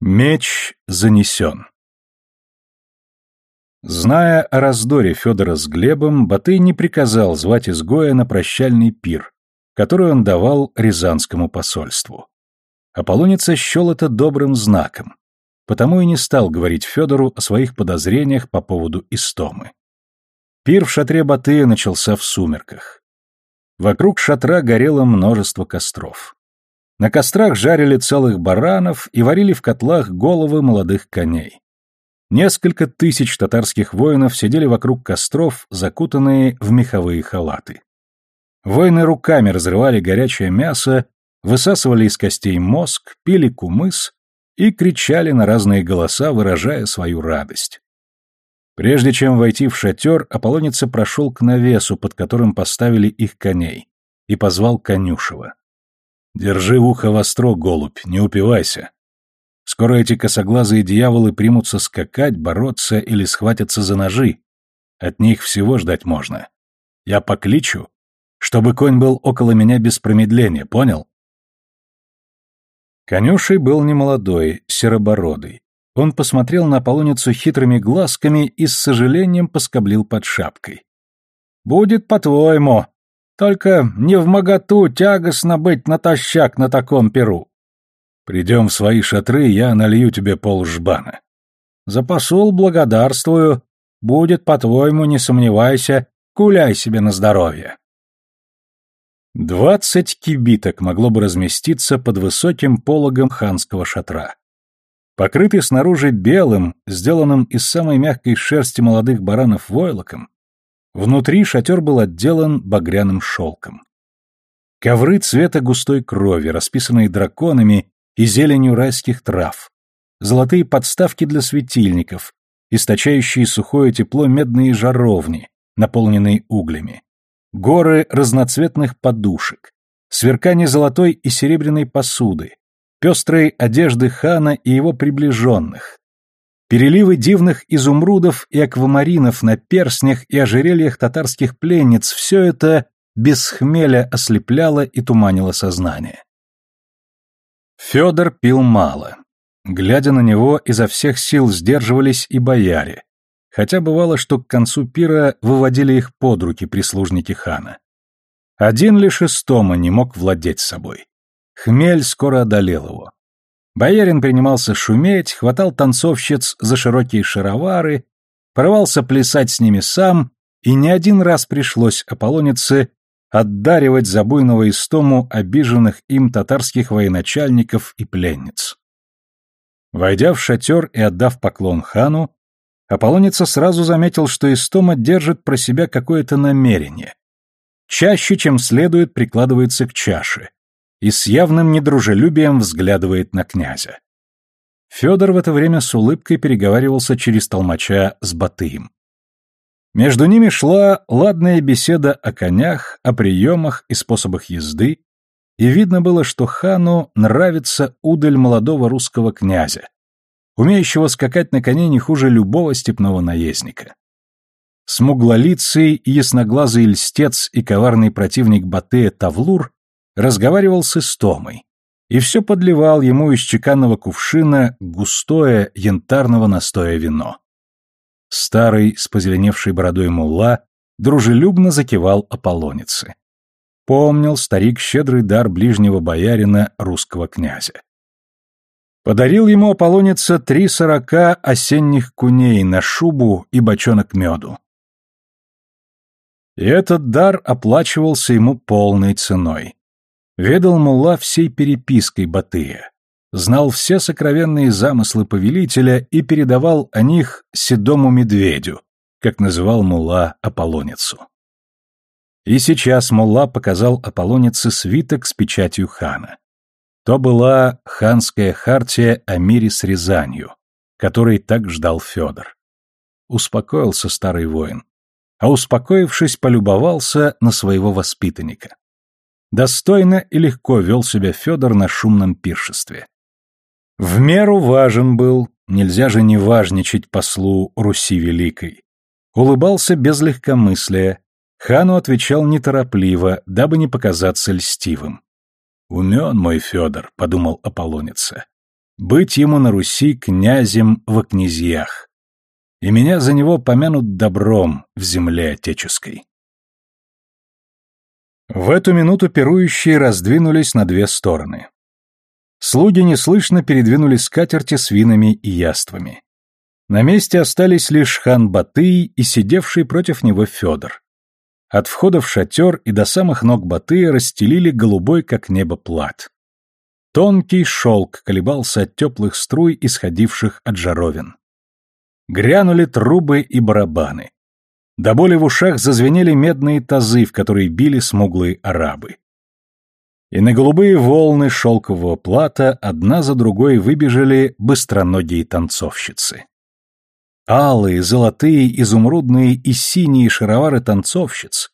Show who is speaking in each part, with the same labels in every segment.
Speaker 1: Меч занесен. Зная о раздоре Федора с Глебом, Батый не приказал звать изгоя на прощальный пир, который он давал Рязанскому посольству. Аполлоница счел это добрым знаком, потому и не стал говорить Федору о своих подозрениях по поводу Истомы. Пир в шатре Батыя начался в сумерках. Вокруг шатра горело множество костров. На кострах жарили целых баранов и варили в котлах головы молодых коней. Несколько тысяч татарских воинов сидели вокруг костров, закутанные в меховые халаты. Воины руками разрывали горячее мясо, высасывали из костей мозг, пили кумыс и кричали на разные голоса, выражая свою радость. Прежде чем войти в шатер, Аполлоница прошел к навесу, под которым поставили их коней, и позвал Конюшева. Держи ухо востро, голубь, не упивайся. Скоро эти косоглазые дьяволы примутся скакать, бороться или схватятся за ножи. От них всего ждать можно. Я покличу, чтобы конь был около меня без промедления, понял? Конюшей был немолодой, серобородый. Он посмотрел на полуницу хитрыми глазками и с сожалением поскоблил под шапкой. «Будет по-твоему», только не в моготу тягостно быть натощак на таком перу. Придем в свои шатры, я налью тебе пол жбана. За посол благодарствую. Будет, по-твоему, не сомневайся, гуляй себе на здоровье. Двадцать кибиток могло бы разместиться под высоким пологом ханского шатра. Покрытый снаружи белым, сделанным из самой мягкой шерсти молодых баранов войлоком, Внутри шатер был отделан багряным шелком. Ковры цвета густой крови, расписанные драконами и зеленью райских трав. Золотые подставки для светильников, источающие сухое тепло медные жаровни, наполненные углями. Горы разноцветных подушек, сверкание золотой и серебряной посуды, пестрые одежды хана и его приближенных, Переливы дивных изумрудов и аквамаринов на перстнях и ожерельях татарских пленниц — все это без хмеля ослепляло и туманило сознание. Федор пил мало. Глядя на него, изо всех сил сдерживались и бояре, хотя бывало, что к концу пира выводили их под руки прислужники хана. Один лишь Истома не мог владеть собой. Хмель скоро одолел его. Боярин принимался шуметь, хватал танцовщиц за широкие шаровары, порывался плясать с ними сам, и не один раз пришлось Аполлонице отдаривать за буйного истому обиженных им татарских военачальников и пленниц. Войдя в шатер и отдав поклон хану, Аполлоница сразу заметил, что Истома держит про себя какое-то намерение. Чаще, чем следует, прикладывается к чаше, и с явным недружелюбием взглядывает на князя. Федор в это время с улыбкой переговаривался через толмача с Батыем. Между ними шла ладная беседа о конях, о приемах и способах езды, и видно было, что хану нравится удаль молодого русского князя, умеющего скакать на коне не хуже любого степного наездника. Смуглолицый, ясноглазый льстец и коварный противник Батыя Тавлур разговаривал с Истомой и все подливал ему из чеканного кувшина густое янтарного настоя вино. Старый, с позеленевшей бородой мулла, дружелюбно закивал Аполлонице. Помнил старик щедрый дар ближнего боярина, русского князя. Подарил ему Аполлоница три сорока осенних куней на шубу и бочонок меду. И этот дар оплачивался ему полной ценой. Ведал Мулла всей перепиской Батыя, знал все сокровенные замыслы повелителя и передавал о них седому медведю, как называл Мулла Аполлоницу. И сейчас Мулла показал Аполлонице свиток с печатью хана. То была ханская хартия о мире с Рязанью, которой так ждал Федор. Успокоился старый воин, а успокоившись, полюбовался на своего воспитанника. Достойно и легко вел себя Федор на шумном пиршестве. В меру важен был, нельзя же не важничать послу Руси Великой. Улыбался без легкомыслия, хану отвечал неторопливо, дабы не показаться льстивым. «Умен мой Федор», — подумал Аполлоница. быть ему на Руси князем во князьях. И меня за него помянут добром в земле отеческой. В эту минуту пирующие раздвинулись на две стороны. Слуги неслышно передвинули скатерти с винами и яствами. На месте остались лишь хан Батый и сидевший против него Федор. От входа в шатер и до самых ног Батыя расстелили голубой, как небо, плат. Тонкий шелк колебался от теплых струй, исходивших от жаровин. Грянули трубы и барабаны. До боли в ушах зазвенели медные тазы, в которые били смуглые арабы. И на голубые волны шелкового плата одна за другой выбежали быстроногие танцовщицы. Алые, золотые, изумрудные и синие шаровары танцовщиц,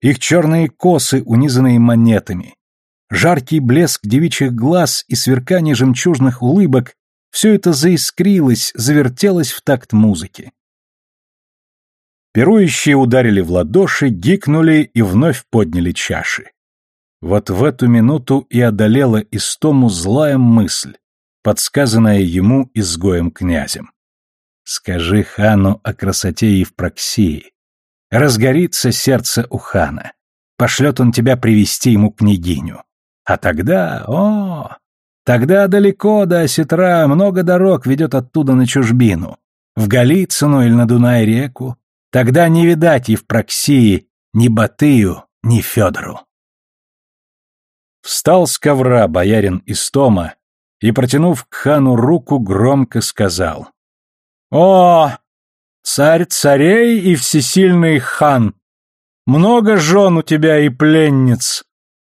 Speaker 1: их черные косы, унизанные монетами, жаркий блеск девичьих глаз и сверкание жемчужных улыбок — все это заискрилось, завертелось в такт музыки. Пирующие ударили в ладоши, гикнули и вновь подняли чаши. Вот в эту минуту и одолела Истому злая мысль, подсказанная ему изгоем-князем. Скажи хану о красоте Евпроксии. Разгорится сердце у хана. Пошлет он тебя привести ему княгиню. А тогда, о, тогда далеко до Осетра, много дорог ведет оттуда на чужбину. В Голицыну или на Дунай-реку. Тогда не видать Евпроксии ни Батыю, ни Федору. Встал с ковра боярин Истома и, протянув к хану руку, громко сказал. О, царь царей и всесильный хан! Много жен у тебя и пленниц.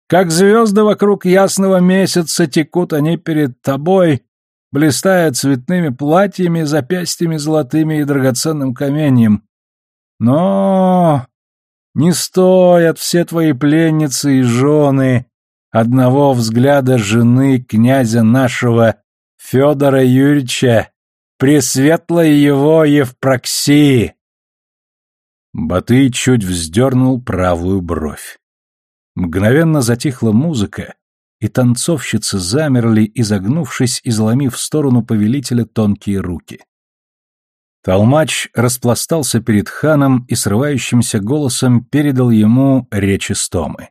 Speaker 1: Как звезды вокруг ясного месяца текут они перед тобой, блистая цветными платьями, запястьями золотыми и драгоценным каменьем. Но не стоят все твои пленницы и жены одного взгляда жены князя нашего Федора Юрьевича Пресветлой его Евпроксии!» Батый чуть вздернул правую бровь. Мгновенно затихла музыка, и танцовщицы замерли, изогнувшись и заломив в сторону повелителя тонкие руки. Толмач распластался перед ханом и срывающимся голосом передал ему речи стомы.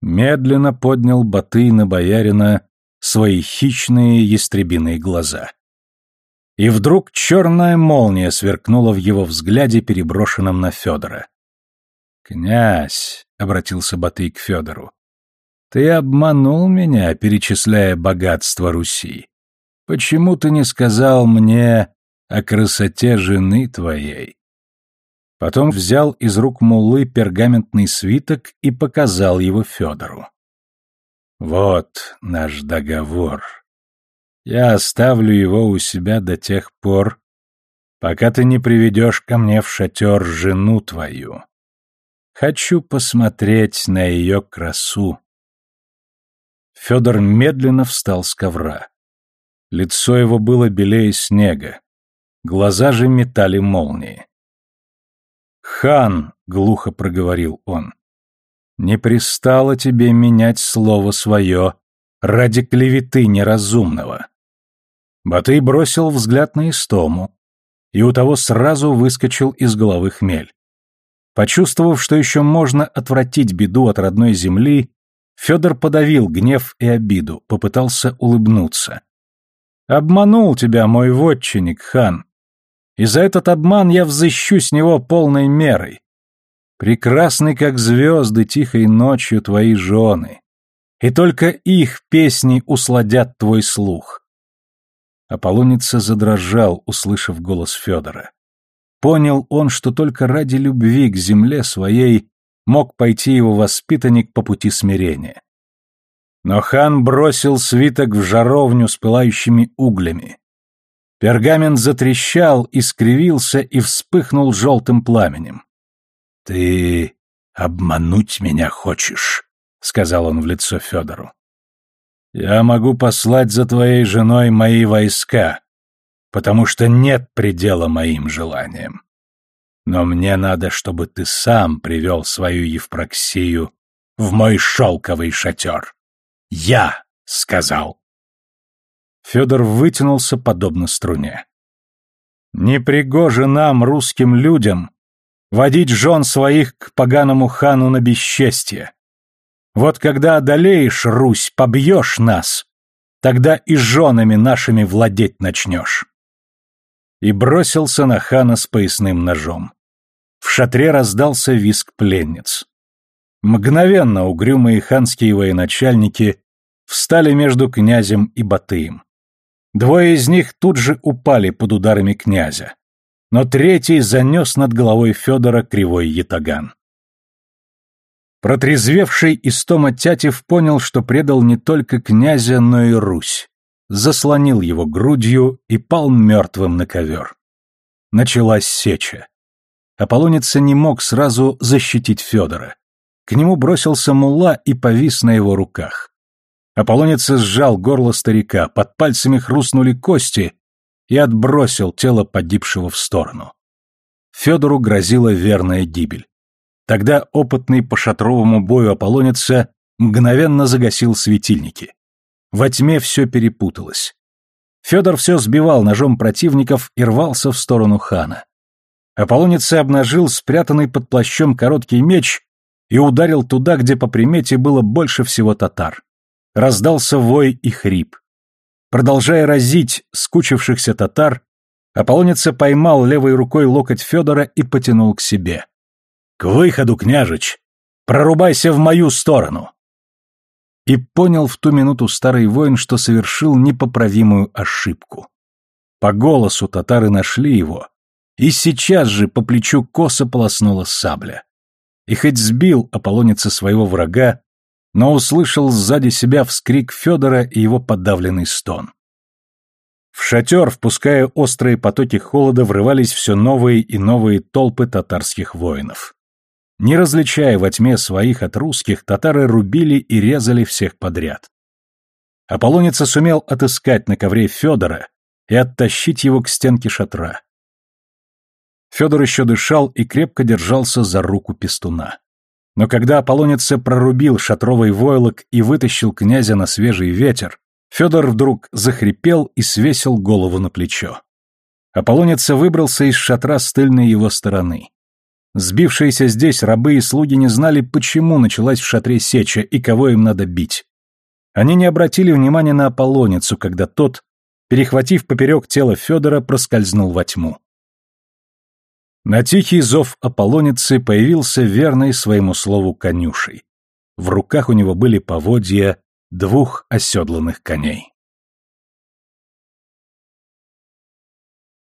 Speaker 1: Медленно поднял Батый на боярина свои хищные ястребиные глаза. И вдруг черная молния сверкнула в его взгляде, переброшенном на Федора. «Князь», — обратился Батый к Федору, — «ты обманул меня, перечисляя богатство Руси. Почему ты не сказал мне о красоте жены твоей?» Потом взял из рук муллы пергаментный свиток и показал его Федору. «Вот наш договор», я оставлю его у себя до тех пор, пока ты не приведешь ко мне в шатер жену твою. Хочу посмотреть на ее красу. Федор медленно встал с ковра. Лицо его было белее снега. Глаза же метали молнии. «Хан», — глухо проговорил он, — «не пристало тебе менять слово свое ради клеветы неразумного. Батый бросил взгляд на Истому, и у того сразу выскочил из головы хмель. Почувствовав, что еще можно отвратить беду от родной земли, Федор подавил гнев и обиду, попытался улыбнуться. «Обманул тебя мой вотчинник, хан, и за этот обман я взыщу с него полной мерой. Прекрасны, как звезды, тихой ночью твои жены и только их песни усладят твой слух. Аполлоница задрожал, услышав голос Федора. Понял он, что только ради любви к земле своей мог пойти его воспитанник по пути смирения. Но хан бросил свиток в жаровню с пылающими углями. Пергамент затрещал, искривился и вспыхнул желтым пламенем. «Ты обмануть меня хочешь?» — сказал он в лицо Федору. «Я могу послать за твоей женой мои войска, потому что нет предела моим желаниям. Но мне надо, чтобы ты сам привел свою Евпроксию в мой шелковый шатер. Я сказал». Федор вытянулся подобно струне. «Непригоже нам, русским людям, водить жен своих к поганому хану на бесчестье. Вот когда одолеешь, Русь, побьешь нас, тогда и женами нашими владеть начнешь». И бросился на хана с поясным ножом. В шатре раздался виск пленниц. Мгновенно угрюмые ханские военачальники встали между князем и Батыем. Двое из них тут же упали под ударами князя, но третий занес над головой Федора кривой ятаган. Протрезвевший Истома Тятев понял, что предал не только князя, но и Русь, заслонил его грудью и пал мертвым на ковер. Началась сеча. Аполлоница не мог сразу защитить Федора. К нему бросился мулла и повис на его руках. Аполлонец сжал горло старика, под пальцами хрустнули кости и отбросил тело погибшего в сторону. Федору грозила верная гибель. Тогда опытный по шатровому бою Аполлонеца мгновенно загасил светильники. Во тьме все перепуталось. Федор все сбивал ножом противников и рвался в сторону хана. Аполлонец обнажил спрятанный под плащом короткий меч и ударил туда, где по примете было больше всего татар. Раздался вой и хрип. Продолжая разить скучившихся татар, Аполлоница поймал левой рукой локоть Федора и потянул к себе. «К выходу, княжич! Прорубайся в мою сторону!» И понял в ту минуту старый воин, что совершил непоправимую ошибку. По голосу татары нашли его, и сейчас же по плечу косо полоснула сабля. И хоть сбил Аполлоница своего врага, но услышал сзади себя вскрик Федора и его подавленный стон. В шатер, впуская острые потоки холода, врывались все новые и новые толпы татарских воинов. Не различая во тьме своих от русских, татары рубили и резали всех подряд. Аполлоница сумел отыскать на ковре Федора и оттащить его к стенке шатра. Федор еще дышал и крепко держался за руку пестуна. Но когда Аполлоница прорубил шатровый войлок и вытащил князя на свежий ветер, Федор вдруг захрипел и свесил голову на плечо. Аполлоница выбрался из шатра с тыльной его стороны. Сбившиеся здесь рабы и слуги не знали, почему началась в шатре сеча и кого им надо бить. Они не обратили внимания на Аполлоницу, когда тот, перехватив поперек тела Федора, проскользнул во тьму. На тихий зов Аполлоницы появился верный своему слову конюшей. В руках у него были поводья двух оседланных коней.